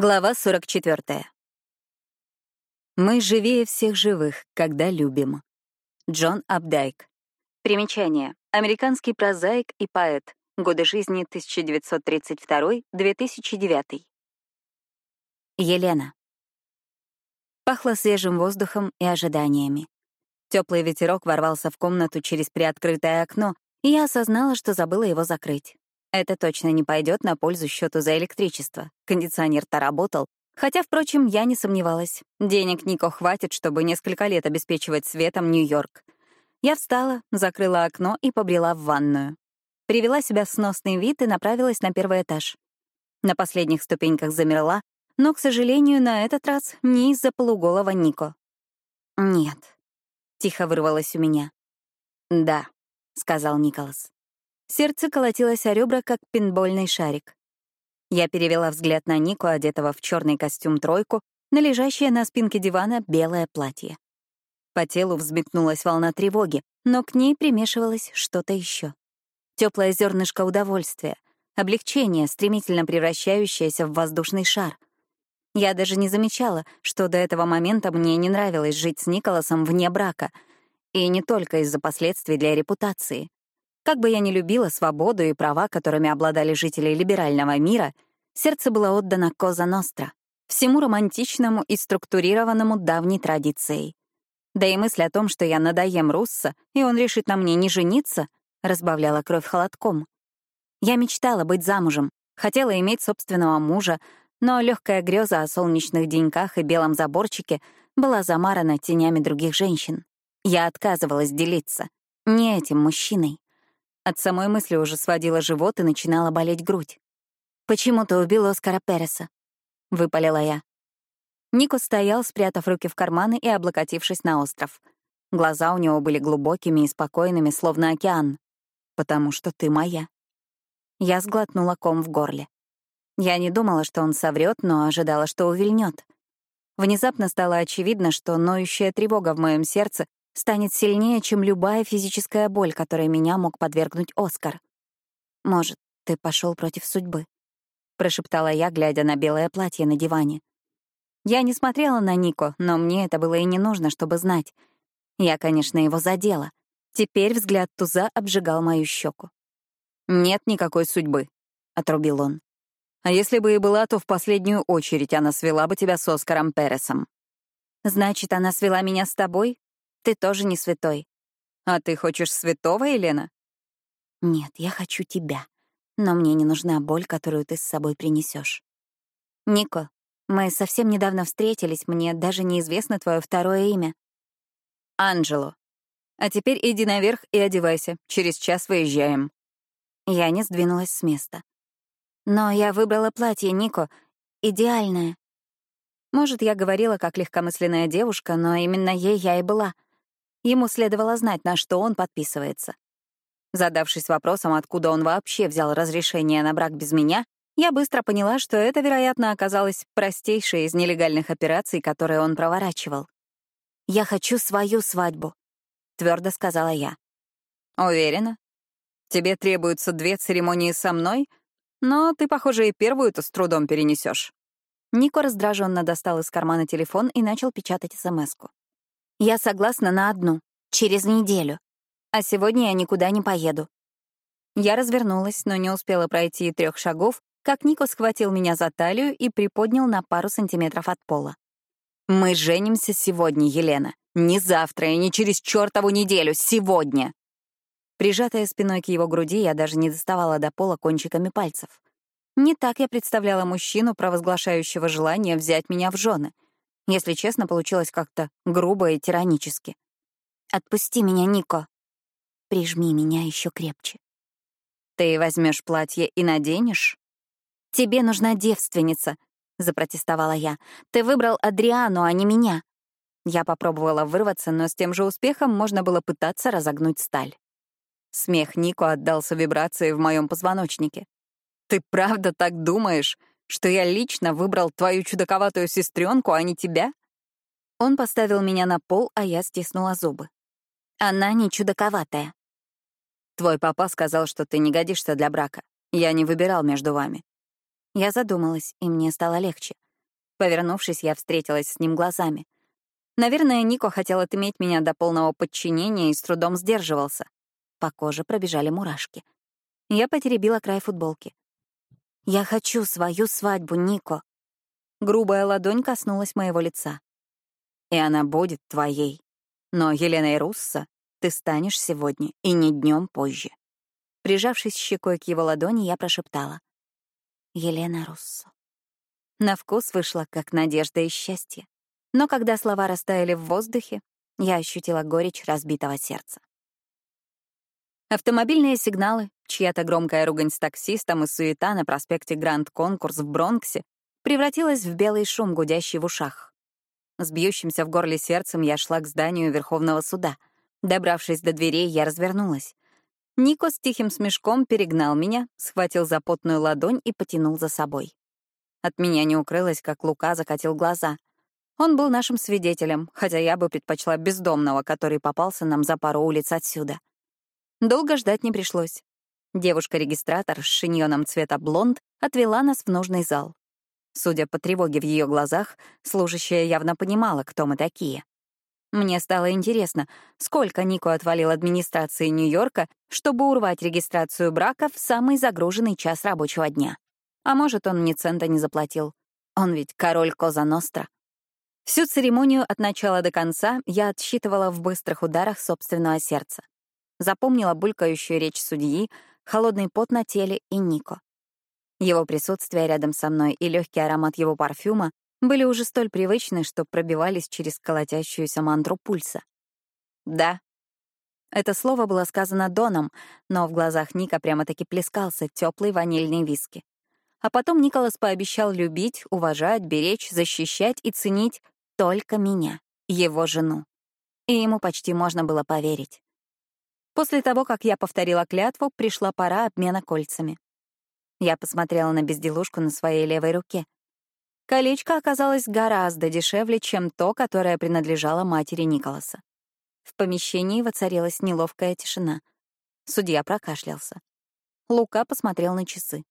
Глава 44. Мы живее всех живых, когда любим. Джон Абдайк. Примечание. Американский прозаик и поэт. Годы жизни 1932-2009. Елена. Пахло свежим воздухом и ожиданиями. Теплый ветерок ворвался в комнату через приоткрытое окно, и я осознала, что забыла его закрыть. Это точно не пойдет на пользу счету за электричество. Кондиционер-то работал. Хотя, впрочем, я не сомневалась. Денег Нико хватит, чтобы несколько лет обеспечивать светом Нью-Йорк. Я встала, закрыла окно и побрела в ванную. Привела себя в сносный вид и направилась на первый этаж. На последних ступеньках замерла, но, к сожалению, на этот раз не из-за полуголого Нико. «Нет», — тихо вырвалось у меня. «Да», — сказал Николас. Сердце колотилось о ребра, как пинбольный шарик. Я перевела взгляд на Нику, одетого в черный костюм-тройку, на лежащее на спинке дивана белое платье. По телу взметнулась волна тревоги, но к ней примешивалось что-то еще. Теплое зернышко удовольствия, облегчение, стремительно превращающееся в воздушный шар. Я даже не замечала, что до этого момента мне не нравилось жить с Николасом вне брака, и не только из-за последствий для репутации. Как бы я ни любила свободу и права, которыми обладали жители либерального мира, сердце было отдано Коза Ностра, всему романтичному и структурированному давней традицией. Да и мысль о том, что я надоем Русса, и он решит на мне не жениться, разбавляла кровь холодком. Я мечтала быть замужем, хотела иметь собственного мужа, но легкая греза о солнечных деньках и белом заборчике была замарана тенями других женщин. Я отказывалась делиться. Не этим мужчиной. От самой мысли уже сводила живот и начинала болеть грудь. «Почему ты убил Оскара Переса?» — выпалила я. Нико стоял, спрятав руки в карманы и облокотившись на остров. Глаза у него были глубокими и спокойными, словно океан. «Потому что ты моя». Я сглотнула ком в горле. Я не думала, что он соврет, но ожидала, что увильнет. Внезапно стало очевидно, что ноющая тревога в моем сердце станет сильнее, чем любая физическая боль, которой меня мог подвергнуть Оскар. «Может, ты пошел против судьбы?» — прошептала я, глядя на белое платье на диване. Я не смотрела на Нико, но мне это было и не нужно, чтобы знать. Я, конечно, его задела. Теперь взгляд Туза обжигал мою щеку. «Нет никакой судьбы», — отрубил он. «А если бы и была, то в последнюю очередь она свела бы тебя с Оскаром Пересом». «Значит, она свела меня с тобой?» Ты тоже не святой. А ты хочешь святого, Елена? Нет, я хочу тебя. Но мне не нужна боль, которую ты с собой принесешь. Нико, мы совсем недавно встретились, мне даже неизвестно твое второе имя. Анджело. А теперь иди наверх и одевайся. Через час выезжаем. Я не сдвинулась с места. Но я выбрала платье, Нико, идеальное. Может, я говорила как легкомысленная девушка, но именно ей я и была — Ему следовало знать, на что он подписывается. Задавшись вопросом, откуда он вообще взял разрешение на брак без меня, я быстро поняла, что это, вероятно, оказалось простейшей из нелегальных операций, которые он проворачивал. «Я хочу свою свадьбу», — твердо сказала я. «Уверена? Тебе требуются две церемонии со мной, но ты, похоже, и первую-то с трудом перенесешь. Нико раздраженно достал из кармана телефон и начал печатать СМС-ку. Я согласна на одну, через неделю. А сегодня я никуда не поеду. Я развернулась, но не успела пройти трех шагов, как Нико схватил меня за талию и приподнял на пару сантиметров от пола. «Мы женимся сегодня, Елена. Не завтра и не через чертову неделю, сегодня!» Прижатая спиной к его груди, я даже не доставала до пола кончиками пальцев. Не так я представляла мужчину, провозглашающего желание взять меня в жены — если честно, получилось как-то грубо и тиранически. «Отпусти меня, Нико. Прижми меня еще крепче». «Ты возьмешь платье и наденешь?» «Тебе нужна девственница», — запротестовала я. «Ты выбрал Адриану, а не меня». Я попробовала вырваться, но с тем же успехом можно было пытаться разогнуть сталь. Смех Нико отдался вибрации в моем позвоночнике. «Ты правда так думаешь? Что я лично выбрал твою чудаковатую сестренку, а не тебя? Он поставил меня на пол, а я стиснула зубы. Она не чудаковатая. Твой папа сказал, что ты не годишься для брака. Я не выбирал между вами. Я задумалась, и мне стало легче. Повернувшись, я встретилась с ним глазами. Наверное, Нико хотел отыметь меня до полного подчинения и с трудом сдерживался. По коже пробежали мурашки. Я потеребила край футболки. «Я хочу свою свадьбу, Нико». Грубая ладонь коснулась моего лица. «И она будет твоей. Но Еленой Руссо ты станешь сегодня и не днем позже». Прижавшись щекой к его ладони, я прошептала. «Елена Руссо». На вкус вышло, как надежда и счастье. Но когда слова растаяли в воздухе, я ощутила горечь разбитого сердца. Автомобильные сигналы, чья-то громкая ругань с таксистом и суета на проспекте Гранд Конкурс в Бронксе превратилась в белый шум, гудящий в ушах. С бьющимся в горле сердцем я шла к зданию Верховного суда. Добравшись до дверей, я развернулась. Нико с тихим смешком перегнал меня, схватил за потную ладонь и потянул за собой. От меня не укрылось, как Лука закатил глаза. Он был нашим свидетелем, хотя я бы предпочла бездомного, который попался нам за пару улиц отсюда. Долго ждать не пришлось. Девушка-регистратор с шиньоном цвета блонд отвела нас в нужный зал. Судя по тревоге в ее глазах, служащая явно понимала, кто мы такие. Мне стало интересно, сколько Нико отвалил администрации Нью-Йорка, чтобы урвать регистрацию брака в самый загруженный час рабочего дня. А может, он ни цента не заплатил. Он ведь король Коза Ностра. Всю церемонию от начала до конца я отсчитывала в быстрых ударах собственного сердца. Запомнила булькающую речь судьи, холодный пот на теле и Нико. Его присутствие рядом со мной и легкий аромат его парфюма были уже столь привычны, что пробивались через колотящуюся мантру пульса. «Да». Это слово было сказано Доном, но в глазах Ника прямо-таки плескался теплый ванильный виски. А потом Николас пообещал любить, уважать, беречь, защищать и ценить только меня, его жену. И ему почти можно было поверить. После того, как я повторила клятву, пришла пора обмена кольцами. Я посмотрела на безделушку на своей левой руке. Колечко оказалось гораздо дешевле, чем то, которое принадлежало матери Николаса. В помещении воцарилась неловкая тишина. Судья прокашлялся. Лука посмотрел на часы.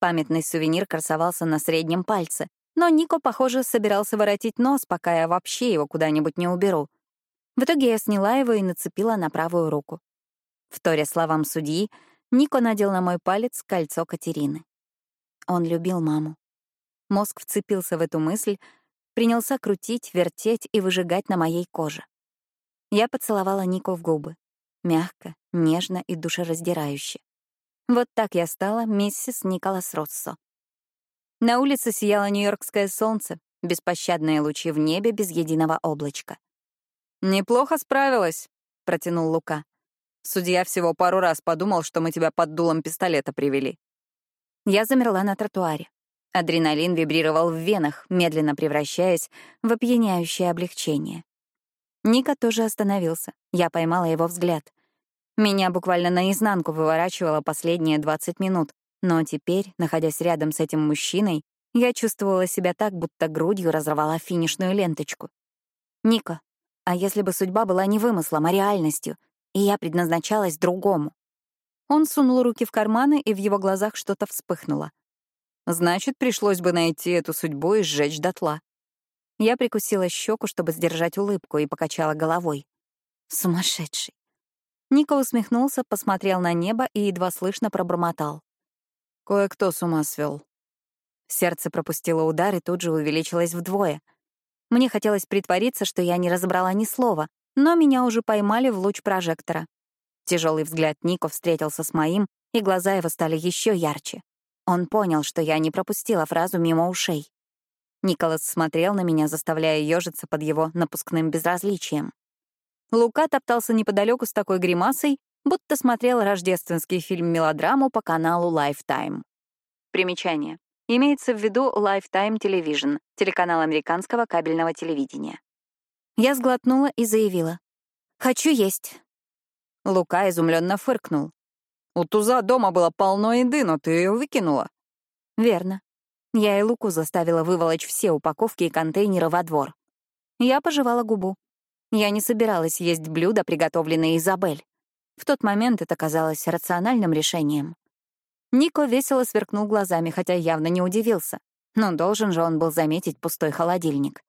Памятный сувенир красовался на среднем пальце, но Нико, похоже, собирался воротить нос, пока я вообще его куда-нибудь не уберу. В итоге я сняла его и нацепила на правую руку. Вторя словам судьи, Нико надел на мой палец кольцо Катерины. Он любил маму. Мозг вцепился в эту мысль, принялся крутить, вертеть и выжигать на моей коже. Я поцеловала Нико в губы. Мягко, нежно и душераздирающе. Вот так я стала миссис Николас Россо. На улице сияло нью-йоркское солнце, беспощадные лучи в небе без единого облачка. «Неплохо справилась», — протянул Лука. «Судья всего пару раз подумал, что мы тебя под дулом пистолета привели». Я замерла на тротуаре. Адреналин вибрировал в венах, медленно превращаясь в опьяняющее облегчение. Ника тоже остановился. Я поймала его взгляд. Меня буквально наизнанку выворачивало последние 20 минут, но теперь, находясь рядом с этим мужчиной, я чувствовала себя так, будто грудью разорвала финишную ленточку. «Ника, а если бы судьба была не вымыслом, а реальностью, и я предназначалась другому?» Он сунул руки в карманы, и в его глазах что-то вспыхнуло. «Значит, пришлось бы найти эту судьбу и сжечь дотла». Я прикусила щеку, чтобы сдержать улыбку, и покачала головой. «Сумасшедший». Ника усмехнулся, посмотрел на небо и едва слышно пробормотал. Кое-кто с ума свел. Сердце пропустило удар и тут же увеличилось вдвое. Мне хотелось притвориться, что я не разобрала ни слова, но меня уже поймали в луч прожектора. Тяжелый взгляд Нико встретился с моим, и глаза его стали еще ярче. Он понял, что я не пропустила фразу мимо ушей. Николас смотрел на меня, заставляя ежиться под его напускным безразличием. Лука топтался неподалеку с такой гримасой, будто смотрел рождественский фильм-мелодраму по каналу Lifetime. Примечание. Имеется в виду Lifetime Television, телеканал американского кабельного телевидения. Я сглотнула и заявила. «Хочу есть». Лука изумленно фыркнул. «У туза дома было полно еды, но ты ее выкинула». «Верно. Я и Луку заставила выволочь все упаковки и контейнеры во двор. Я пожевала губу. Я не собиралась есть блюда, приготовленные Изабель. В тот момент это казалось рациональным решением. Нико весело сверкнул глазами, хотя явно не удивился. но должен же он был заметить пустой холодильник.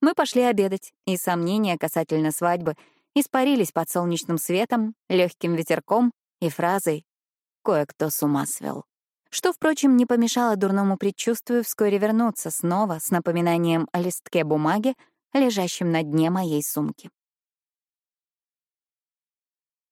Мы пошли обедать, и сомнения касательно свадьбы испарились под солнечным светом, легким ветерком и фразой «Кое-кто с ума свел». Что, впрочем, не помешало дурному предчувствию вскоре вернуться снова с напоминанием о листке бумаги, лежащем на дне моей сумки.